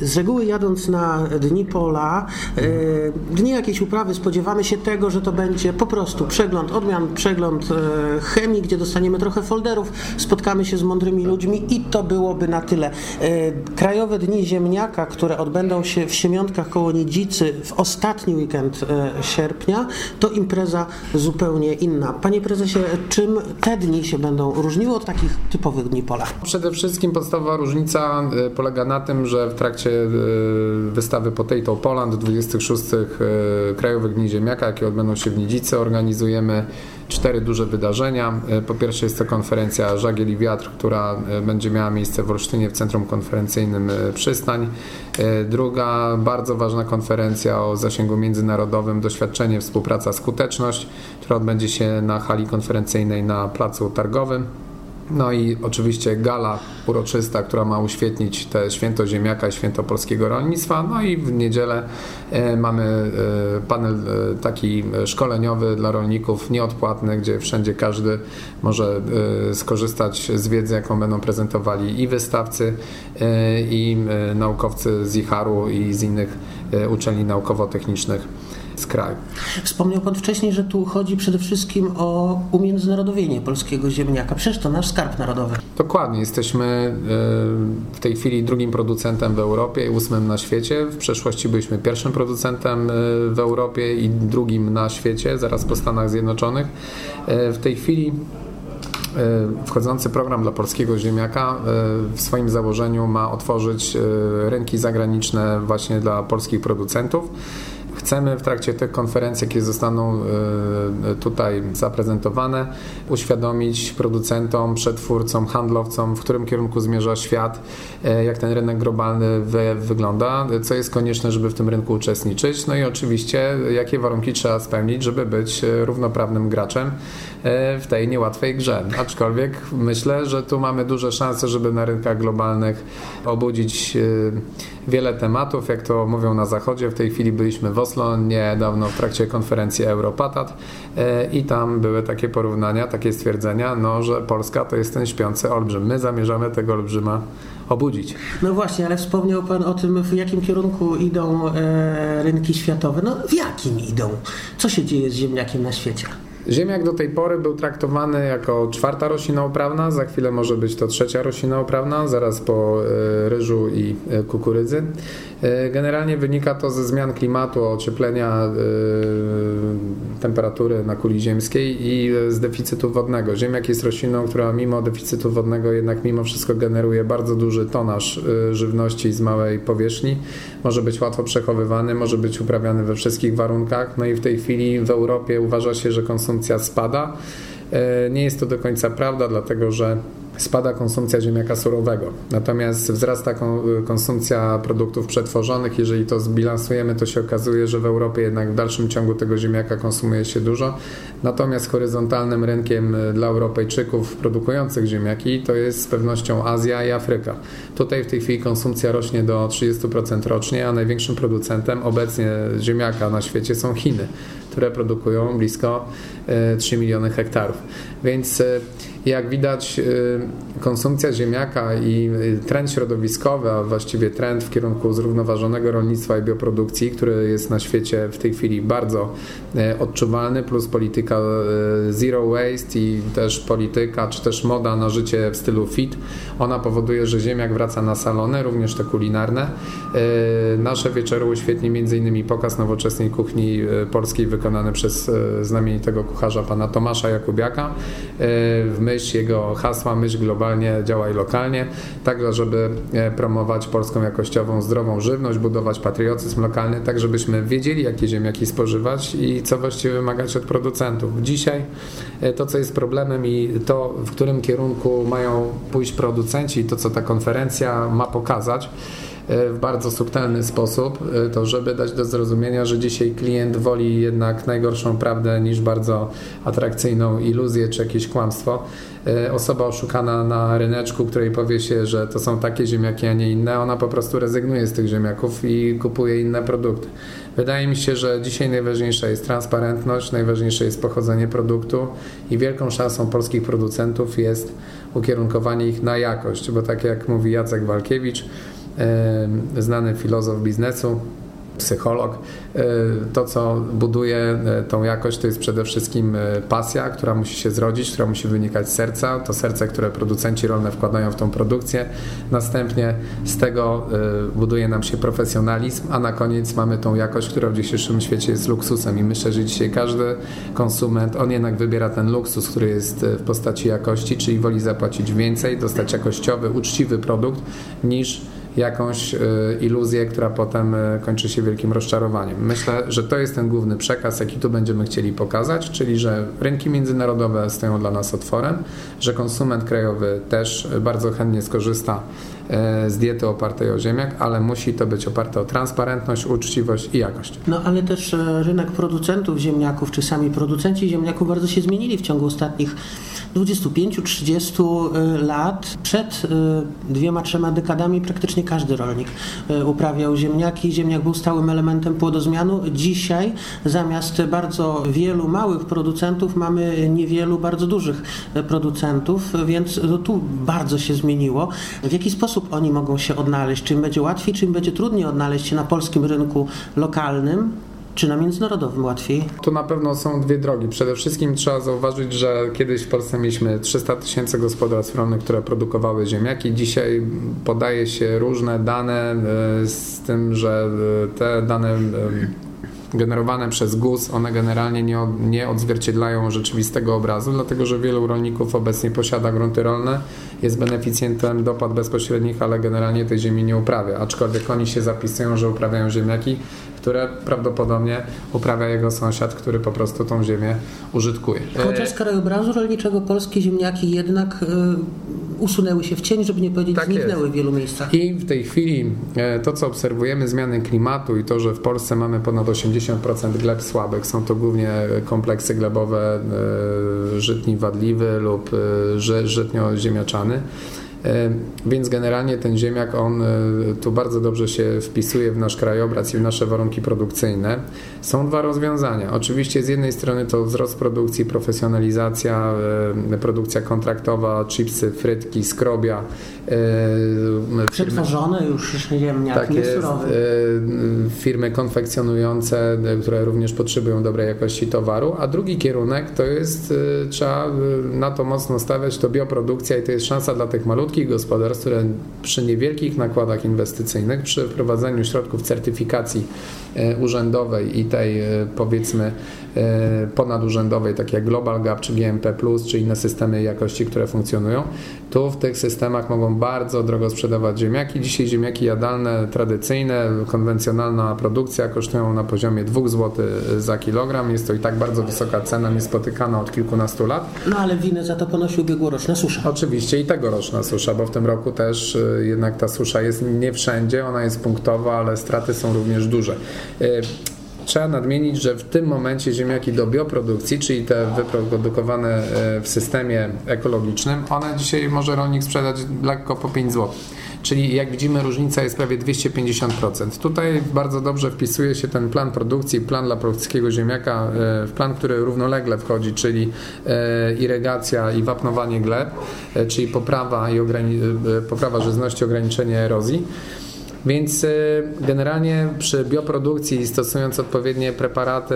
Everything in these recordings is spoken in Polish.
Z reguły jadąc na dni pola, e, dni jakiejś uprawy, spodziewamy się tego, że to będzie po prostu przegląd odmian, przegląd e, chemii, gdzie dostaniemy trochę folderów, spotkamy się z mądrymi ludźmi i to byłoby na tyle. E, Krajowe Dni Ziemniaka, które odbędą się w Siemiątkach koło Nidzicy w ostatni weekend sierpnia, to impreza zupełnie inna. Panie prezesie, czym te dni się będą różniły od takich typowych dni pola? Przede wszystkim podstawowa różnica polega na tym, że w trakcie trakcie e, wystawy Potato Poland 26 e, Krajowych Dni Ziemniaka, jakie odbędą się w Nidzicy, organizujemy cztery duże wydarzenia. E, po pierwsze jest to konferencja Żagiel i Wiatr, która będzie miała miejsce w Olsztynie w Centrum Konferencyjnym Przystań. Druga bardzo ważna konferencja o zasięgu międzynarodowym Doświadczenie, Współpraca, Skuteczność, która odbędzie się na hali konferencyjnej na Placu Targowym. No i oczywiście gala uroczysta, która ma uświetnić te święto ziemniaka i święto polskiego rolnictwa. No i w niedzielę e, mamy e, panel e, taki szkoleniowy dla rolników, nieodpłatny, gdzie wszędzie każdy może skorzystać z wiedzy, jaką będą prezentowali i wystawcy, i naukowcy z IHAR-u i z innych uczelni naukowo-technicznych z kraju. Wspomniał Pan wcześniej, że tu chodzi przede wszystkim o umiędzynarodowienie polskiego ziemniaka. Przecież to nasz skarb narodowy. Dokładnie. Jesteśmy e, w tej chwili drugim producentem w Europie i ósmym na świecie. W przeszłości byliśmy pierwszym producentem e, w Europie i drugim na świecie, zaraz po Stanach Zjednoczonych. E, w tej chwili wchodzący program dla polskiego ziemniaka w swoim założeniu ma otworzyć rynki zagraniczne właśnie dla polskich producentów. Chcemy w trakcie tych konferencji, jakie zostaną e, tutaj zaprezentowane, uświadomić producentom, przetwórcom, handlowcom, w którym kierunku zmierza świat, e, jak ten rynek globalny wygląda, co jest konieczne, żeby w tym rynku uczestniczyć, no i oczywiście jakie warunki trzeba spełnić, żeby być równoprawnym graczem e, w tej niełatwej grze. Aczkolwiek myślę, że tu mamy duże szanse, żeby na rynkach globalnych obudzić wiele tematów, jak to mówią na zachodzie. W tej chwili byliśmy w Oslo niedawno w trakcie konferencji Europatat e, i tam były takie porównania, takie stwierdzenia, no, że Polska to jest ten śpiący olbrzym. My zamierzamy tego olbrzyma obudzić. No właśnie, ale wspomniał Pan o tym, w jakim kierunku idą e, rynki światowe. No w jakim idą? Co się dzieje z ziemniakiem na świecie? Ziemniak do tej pory był traktowany jako czwarta roślina uprawna, za chwilę może być to trzecia roślina uprawna, zaraz po e, ryżu i e, kukurydzy. E, generalnie wynika to ze zmian klimatu, ocieplenia temperatury na kuli ziemskiej i z deficytu wodnego. Ziemniak jest rośliną, która mimo deficytu wodnego jednak mimo wszystko generuje bardzo duży tonaż żywności z małej powierzchni. Może być łatwo przechowywany, może być uprawiany we wszystkich warunkach. No i w tej chwili w Europie uważa się, że konsumpcja konsumpcja spada. E, nie jest to do końca prawda, dlatego że spada konsumpcja ziemniaka surowego. Natomiast wzrasta konsumpcja produktów przetworzonych. Jeżeli to zbilansujemy, to się okazuje, że w Europie jednak w dalszym ciągu tego ziemniaka konsumuje się dużo. Natomiast horyzontalnym rynkiem e, dla Europejczyków produkujących ziemniaki to jest z pewnością Azja i Afryka. Tutaj w tej chwili konsumpcja rośnie do 30% rocznie, a największym producentem obecnie ziemniaka na świecie są Chiny które produkują blisko 3 e, miliony hektarów. Więc e, jak widać, y, konsumpcja ziemniaka i y, trend środowiskowy, a właściwie trend w kierunku zrównoważonego rolnictwa i bioprodukcji, który jest na świecie w tej chwili bardzo y, odczuwalny, plus polityka zero waste i też polityka, czy też moda na życie w stylu fit, ona powoduje, że ziemniak wraca na salony, również te kulinarne. Nasze wieczory uświetni m.in. pokaz nowoczesnej kuchni polskiej wykonany przez znamienitego kucharza pana Tomasza Jakubiaka w myśl myśl, jego hasła myśl globalnie, działaj lokalnie, tak żeby e, promować polską jakościową, zdrową żywność, budować patriotyzm lokalny, tak żebyśmy wiedzieli, jakie ziemniaki spożywać i co właściwie wymagać od producentów. Dzisiaj e, to, co jest problemem i to, w którym kierunku mają pójść producenci, to, co ta konferencja ma pokazać, w bardzo subtelny sposób, e, to żeby dać do zrozumienia, że dzisiaj klient woli jednak najgorszą prawdę niż bardzo atrakcyjną iluzję czy jakieś kłamstwo. E, osoba oszukana na ryneczku, której powie się, że to są takie ziemniaki, a nie inne, ona po prostu rezygnuje z tych ziemniaków i kupuje inne produkty. Wydaje mi się, że dzisiaj najważniejsza jest transparentność, najważniejsze jest pochodzenie produktu i wielką szansą polskich producentów jest ukierunkowanie ich na jakość, bo tak jak mówi Jacek Walkiewicz, znany filozof biznesu, psycholog. E, to, co buduje e, tą jakość, to jest przede wszystkim e, pasja, która musi się zrodzić, która musi wynikać z serca. To serce, które producenci rolne wkładają w tą produkcję. Następnie z tego buduje nam się profesjonalizm, a na koniec mamy tą jakość, która w dzisiejszym świecie jest luksusem. I myślę, że dzisiaj każdy konsument, on jednak wybiera ten luksus, który jest w postaci jakości, czyli woli zapłacić więcej, dostać jakościowy, uczciwy produkt, niż jakąś e, iluzję, która potem e, kończy się wielkim rozczarowaniem. Myślę, że to jest ten główny przekaz, jaki tu będziemy chcieli pokazać, czyli że rynki międzynarodowe stoją dla nas otworem, że konsument krajowy też bardzo chętnie skorzysta e, z diety opartej o ziemniak, ale musi to być oparte o transparentność, uczciwość i jakość. No ale też rynek producentów ziemniaków, czy sami producenci ziemniaków bardzo się zmienili w ciągu ostatnich 25-30 lat. Przed dwiema, trzema dekadami praktycznie każdy rolnik e, uprawiał ziemniaki. Ziemniak był stałym elementem płodozmianu. Dzisiaj zamiast bardzo wielu małych producentów mamy niewielu bardzo dużych e, producentów, więc tu bardzo się zmieniło. W jaki sposób oni mogą się odnaleźć? Czy im będzie łatwiej, czy im będzie trudniej odnaleźć się na polskim rynku lokalnym? czy na międzynarodowym łatwiej? Tu na pewno są dwie drogi. Przede wszystkim trzeba zauważyć, że kiedyś w Polsce mieliśmy 300 tysięcy gospodarstw rolnych, które produkowały ziemniaki. Dzisiaj podaje się różne dane e, z tym, że e, te dane e, generowane przez GUS, one generalnie nie, nie odzwierciedlają rzeczywistego obrazu, dlatego że wielu rolników obecnie posiada grunty rolne, jest beneficjentem dopłat bezpośrednich, ale generalnie tej ziemi nie uprawia, aczkolwiek oni się zapisują, że uprawiają ziemniaki, które prawdopodobnie uprawia jego sąsiad, który po prostu tą ziemię użytkuje. Chociaż z krajobrazu rolniczego polskie ziemniaki jednak y, usunęły się w cień, żeby nie powiedzieć tak zniknęły jest. w wielu miejscach. I w tej chwili e, to, co obserwujemy, zmiany klimatu i to, że w Polsce mamy ponad 80% gleb słabych, są to głównie kompleksy glebowe e, żytni wadliwy lub e, żytnio-ziemiaczany. Więc generalnie ten ziemniak, on e, tu bardzo dobrze się wpisuje w nasz krajobraz i w nasze warunki produkcyjne. Są dwa rozwiązania. Oczywiście z jednej strony to wzrost produkcji, profesjonalizacja, produkcja kontraktowa, chipsy, frytki, skrobia. E, Przetworzone już ziemniak, tak nie jest, surowy. E, firmy konfekcjonujące, które również potrzebują dobrej jakości towaru, a drugi kierunek to jest, trzeba na to mocno stawiać, to bioprodukcja i to jest szansa dla tych malutkich gospodarstw, które przy niewielkich nakładach inwestycyjnych, przy wprowadzeniu środków certyfikacji urzędowej i tej e, powiedzmy e, ponadurzędowej, tak jak Global Gap czy GMP+, czy inne systemy jakości, które funkcjonują, tu w tych systemach mogą bardzo drogo sprzedawać ziemniaki. Dzisiaj ziemniaki jadalne, tradycyjne, konwencjonalna produkcja kosztują na poziomie 2 zł za kilogram. Jest to i tak bardzo wysoka cena, niespotykana od kilkunastu lat. No ale winę za to ponosi ubiegłoroczna susza. Oczywiście i tegoroczna susza, bo w tym roku też jednak ta susza jest nie wszędzie, ona jest punktowa, ale straty są również duże. Y, trzeba nadmienić, że w tym momencie ziemniaki do bioprodukcji, czyli te wyprodukowane y, w systemie ekologicznym, one dzisiaj może rolnik sprzedać lekko po 5 zł. Czyli jak widzimy różnica jest prawie 250%. Tutaj bardzo dobrze wpisuje się ten plan produkcji, plan dla polskiego ziemniaka, w plan, który równolegle wchodzi, czyli irygacja i wapnowanie gleb, czyli poprawa, i poprawa żyzności, ograniczenie erozji. Więc e, generalnie przy bioprodukcji stosując odpowiednie preparaty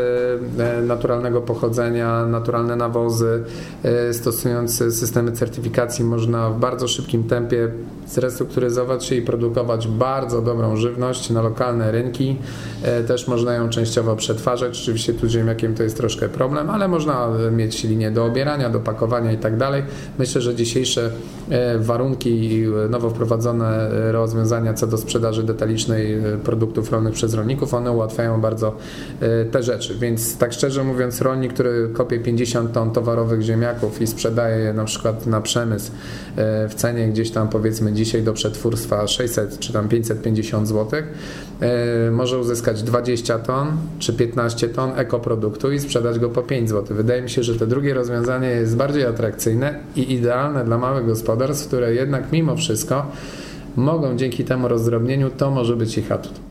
e, naturalnego pochodzenia, naturalne nawozy, e, stosując systemy certyfikacji można w bardzo szybkim tempie zrestrukturyzować się i produkować bardzo dobrą żywność na lokalne rynki. Też można ją częściowo przetwarzać. Oczywiście tu ziemniakiem to jest troszkę problem, ale można mieć linię do obierania, do pakowania i tak dalej. Myślę, że dzisiejsze warunki i nowo wprowadzone rozwiązania co do sprzedaży sprzedaży detalicznej e, produktów rolnych przez rolników, one ułatwiają bardzo e, te rzeczy. Więc tak szczerze mówiąc, rolnik, który kopie 50 ton towarowych ziemniaków i sprzedaje je na przykład na przemysł e, w cenie gdzieś tam powiedzmy dzisiaj do przetwórstwa 600 czy tam 550 zł, może uzyskać 20 ton czy 15 ton ekoproduktu i sprzedać go po 5 zł. Wydaje mi się, że to drugie rozwiązanie jest bardziej atrakcyjne i idealne dla małych gospodarstw, które jednak mimo wszystko mogą dzięki temu rozdrobnieniu, to może być ich atut.